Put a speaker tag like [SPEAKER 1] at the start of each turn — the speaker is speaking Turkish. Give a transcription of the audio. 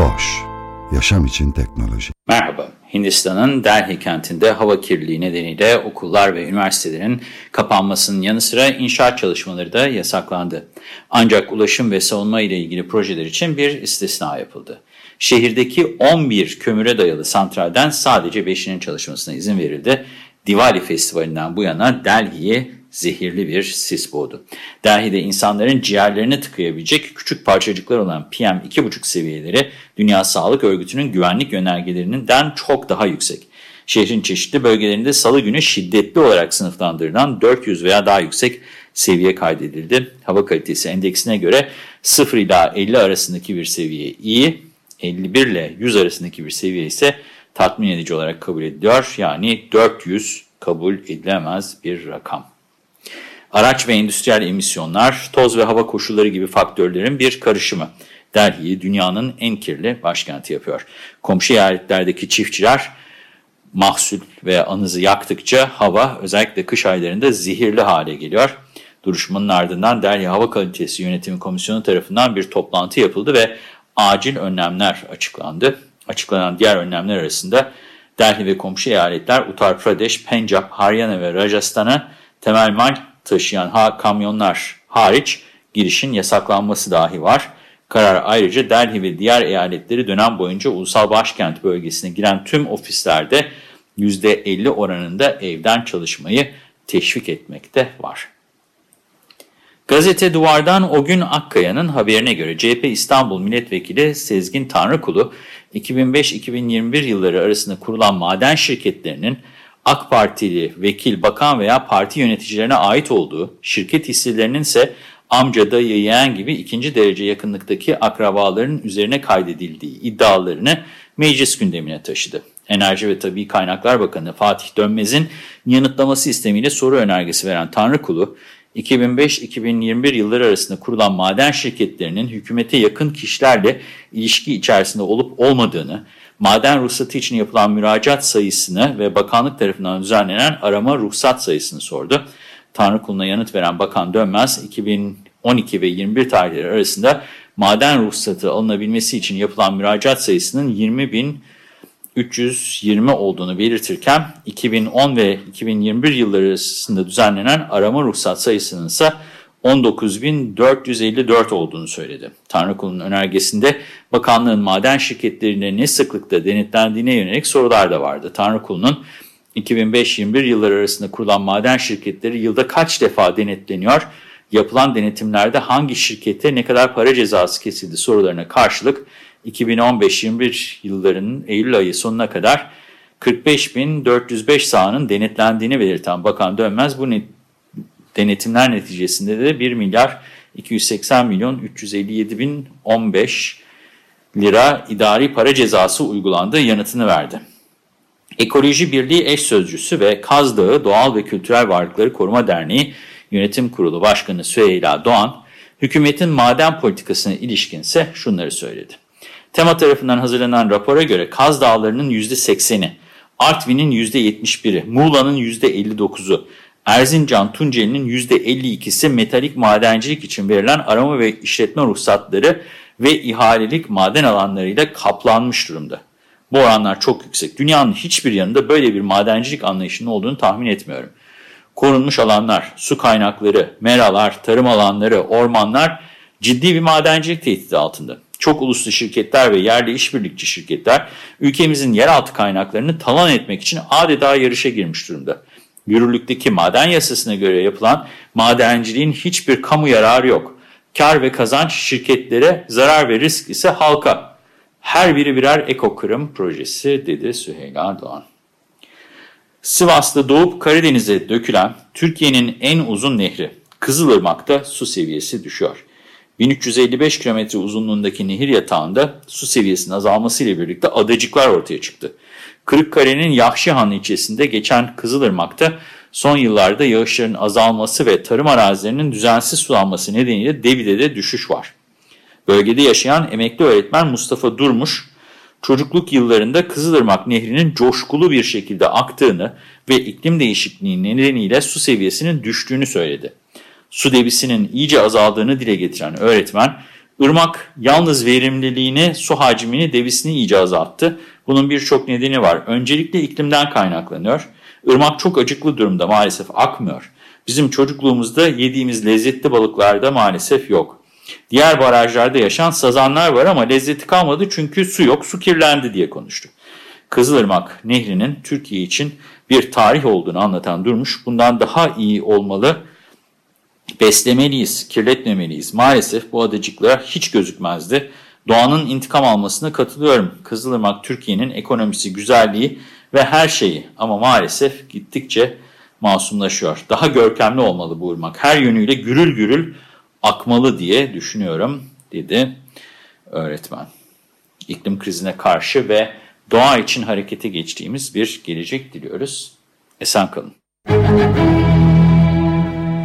[SPEAKER 1] Boş, yaşam için teknoloji.
[SPEAKER 2] Merhaba, Hindistan'ın Delhi kentinde hava kirliliği nedeniyle okullar ve üniversitelerin kapanmasının yanı sıra inşaat çalışmaları da yasaklandı. Ancak ulaşım ve savunma ile ilgili projeler için bir istisna yapıldı. Şehirdeki 11 kömüre dayalı santralden sadece 5'inin çalışmasına izin verildi. Diwali Festivali'nden bu yana Delhi'ye zehirli bir sis boğdu. Delhi'de insanların ciğerlerini tıkayabilecek küçük parçacıklar olan PM2,5 seviyeleri Dünya Sağlık Örgütü'nün güvenlik yönergelerinden çok daha yüksek. Şehrin çeşitli bölgelerinde salı günü şiddetli olarak sınıflandırılan 400 veya daha yüksek seviye kaydedildi. Hava kalitesi endeksine göre 0 ila 50 arasındaki bir seviye iyi, 51 ile 100 arasındaki bir seviye ise tatmin edici olarak kabul ediliyor. Yani 400 kabul edilemez bir rakam. Araç ve endüstriyel emisyonlar, toz ve hava koşulları gibi faktörlerin bir karışımı. Delhi'yi dünyanın en kirli başkenti yapıyor. Komşu eyaletlerdeki çiftçiler mahsul ve anızı yaktıkça hava özellikle kış aylarında zehirli hale geliyor. Duruşmanın ardından Delhi Hava Kalitesi Yönetimi Komisyonu tarafından bir toplantı yapıldı ve acil önlemler açıklandı. Açıklanan diğer önlemler arasında Delhi ve komşu eyaletler Uttar Pradesh, Pencap, Haryana ve Rajasthan'a temel mal taşıyan ha kamyonlar hariç girişin yasaklanması dahi var. Karar ayrıca Delhi ve diğer eyaletleri dönem boyunca ulusal başkent bölgesine giren tüm ofislerde %50 oranında evden çalışmayı teşvik etmekte var. Gazete Duvar'dan o gün Akkaya'nın haberine göre CHP İstanbul Milletvekili Sezgin Tanrıkulu, 2005-2021 yılları arasında kurulan maden şirketlerinin AK Partili vekil, bakan veya parti yöneticilerine ait olduğu, şirket hisselerinin ise amca, dayı, yeğen gibi ikinci derece yakınlıktaki akrabaların üzerine kaydedildiği iddialarını meclis gündemine taşıdı. Enerji ve Tabi Kaynaklar Bakanı Fatih Dönmez'in yanıtlaması istemiyle soru önergesi veren Tanrıkulu, 2005-2021 yılları arasında kurulan maden şirketlerinin hükümete yakın kişilerle ilişki içerisinde olup olmadığını, maden ruhsatı için yapılan müracaat sayısını ve bakanlık tarafından düzenlenen arama ruhsat sayısını sordu. Tanrıkulu'na yanıt veren Bakan Dönmez, 2012 ve 21 tarihleri arasında maden ruhsatı alınabilmesi için yapılan müracaat sayısının 20 bin 320 olduğunu belirtirken 2010 ve 2021 yılları arasında düzenlenen arama ruhsat sayısının ise 19.454 olduğunu söyledi. Tanrıkulu'nun önergesinde bakanlığın maden şirketlerine ne sıklıkta denetlendiğine yönelik sorular da vardı. Tanrıkulu'nun 2005-21 yılları arasında kurulan maden şirketleri yılda kaç defa denetleniyor, yapılan denetimlerde hangi şirkete ne kadar para cezası kesildi sorularına karşılık 2015-21 yıllarının Eylül ayı sonuna kadar 45.405 sahanın denetlendiğini belirten Bakan Dönmez bu net denetimler neticesinde de 1 milyar 280 milyon 357 bin 15 lira idari para cezası uygulandığı yanıtını verdi. Ekoloji Birliği eş sözcüsü ve Kaz Dağı Doğal ve Kültürel Varlıkları Koruma Derneği Yönetim Kurulu Başkanı Süheyla Doğan, hükümetin maden politikasına ilişkinse şunları söyledi. Tema tarafından hazırlanan rapora göre Kaz Dağları'nın %80'i, Artvin'in %71'i, Muğla'nın %59'u, Erzincan Tunceli'nin %52'si metalik madencilik için verilen arama ve işletme ruhsatları ve ihalelik maden alanlarıyla kaplanmış durumda. Bu oranlar çok yüksek. Dünyanın hiçbir yanında böyle bir madencilik anlayışının olduğunu tahmin etmiyorum. Korunmuş alanlar, su kaynakları, meralar, tarım alanları, ormanlar ciddi bir madencilik tehdidi altında. Çok uluslu şirketler ve yerli işbirlikçi şirketler ülkemizin yeraltı kaynaklarını talan etmek için adeta yarışa girmiş durumda. Yürürlükteki maden yasasına göre yapılan madenciliğin hiçbir kamu yararı yok. Kar ve kazanç şirketlere, zarar ve risk ise halka. Her biri birer ekokırım projesi dedi Süheyla Doğan. Sivas'ta doğup Karadeniz'e dökülen Türkiye'nin en uzun nehri Kızılırmak'ta su seviyesi düşüyor. 1355 kilometre uzunluğundaki nehir yatağında su seviyesinin azalmasıyla birlikte adacıklar ortaya çıktı. Kırıkkale'nin Yahşihan ilçesinde geçen Kızılırmak'ta son yıllarda yağışların azalması ve tarım arazilerinin düzensiz sulanması nedeniyle Devide'de düşüş var. Bölgede yaşayan emekli öğretmen Mustafa Durmuş, çocukluk yıllarında Kızılırmak Nehri'nin coşkulu bir şekilde aktığını ve iklim değişikliği nedeniyle su seviyesinin düştüğünü söyledi. Su debisinin iyice azaldığını dile getiren öğretmen, ırmak yalnız verimliliğini, su hacmini, debisini iyice azalttı. Bunun birçok nedeni var. Öncelikle iklimden kaynaklanıyor. Irmak çok acıklı durumda maalesef akmıyor. Bizim çocukluğumuzda yediğimiz lezzetli balıklarda maalesef yok. Diğer barajlarda yaşayan sazanlar var ama lezzeti kalmadı çünkü su yok, su kirlendi diye konuştu. Kızılırmak Nehri'nin Türkiye için bir tarih olduğunu anlatan Durmuş, bundan daha iyi olmalı, beslemeliyiz, kirletmemeliyiz. Maalesef bu adacıklar hiç gözükmezdi. Doğanın intikam almasına katılıyorum. Kızılırmak Türkiye'nin ekonomisi, güzelliği ve her şeyi ama maalesef gittikçe masumlaşıyor. Daha görkemli olmalı bu ırmak. Her yönüyle gürül gürül akmalı diye düşünüyorum dedi öğretmen. İklim krizine karşı ve doğa için harekete geçtiğimiz bir gelecek diliyoruz. Esen kalın.